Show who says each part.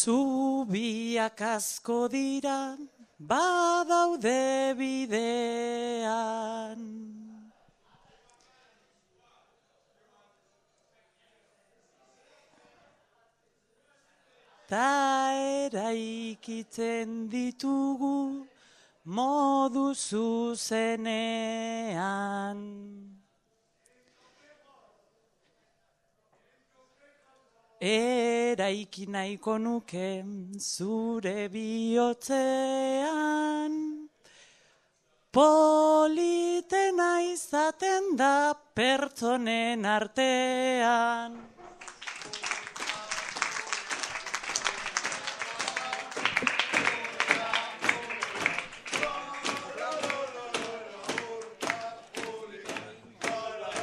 Speaker 1: Zubiak asko dira, badaude bidean. Ta eraikitzen ditugu modu zuzenean. Eraiki nahiko nuke zure bihotzean, politena izaten da pertsonen artean.